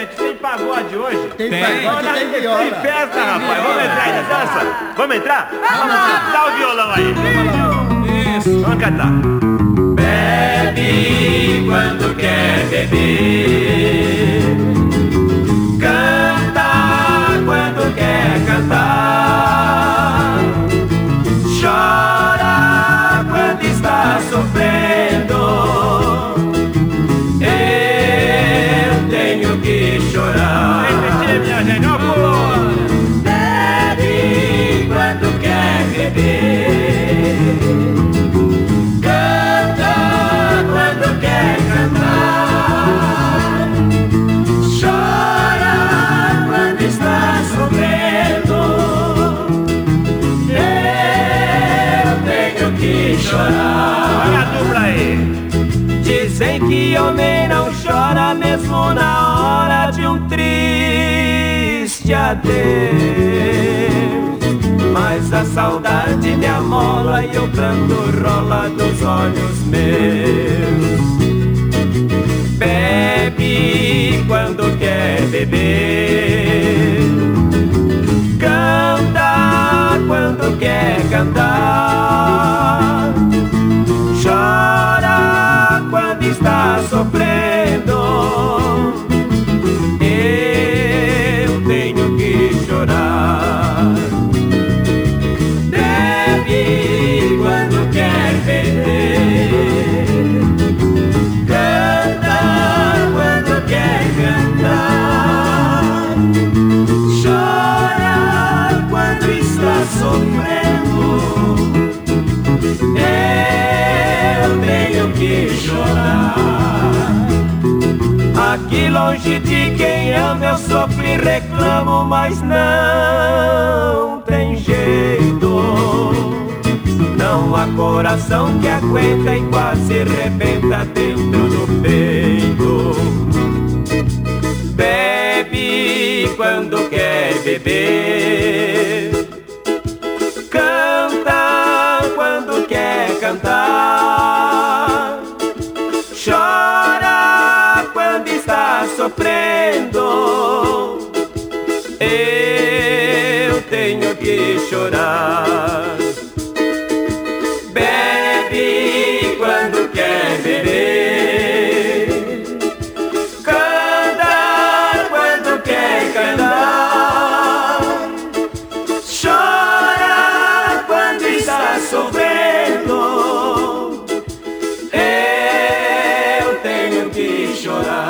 gente, tem pagode hoje? Tem Tem. pagode, tem Tem viola. festa, rapaz. Vamos entrar aí na dança? Vamos entrar? Vamos Dá o violão aí. Isso. Vamos cantar. Bebe quando quer beber. Chorar. Repetir, minha gente. Ó, pô. Bebe quando quer beber. Canta quando quer cantar. Chora quando está sofrendo. Eu tenho que chorar. Olha a dupla aí. Dizem que homem não chora mesmo na hora um triste adeus. Mas a saudade me amola e o pranto rola dos olhos meus. Bebe quando quer beber. Sofrendo. Eu tenho que chorar. Aqui longe de quem ama eu sofro e reclamo, mas não tem jeito. Não há coração que aguenta e quase rebenta dentro do peito. Bebe quando quer beber. sofrendo, eu tenho que chorar. Bebe quando quer beber, canta quando quer cantar, chora quando está sofrendo. Eu tenho que chorar.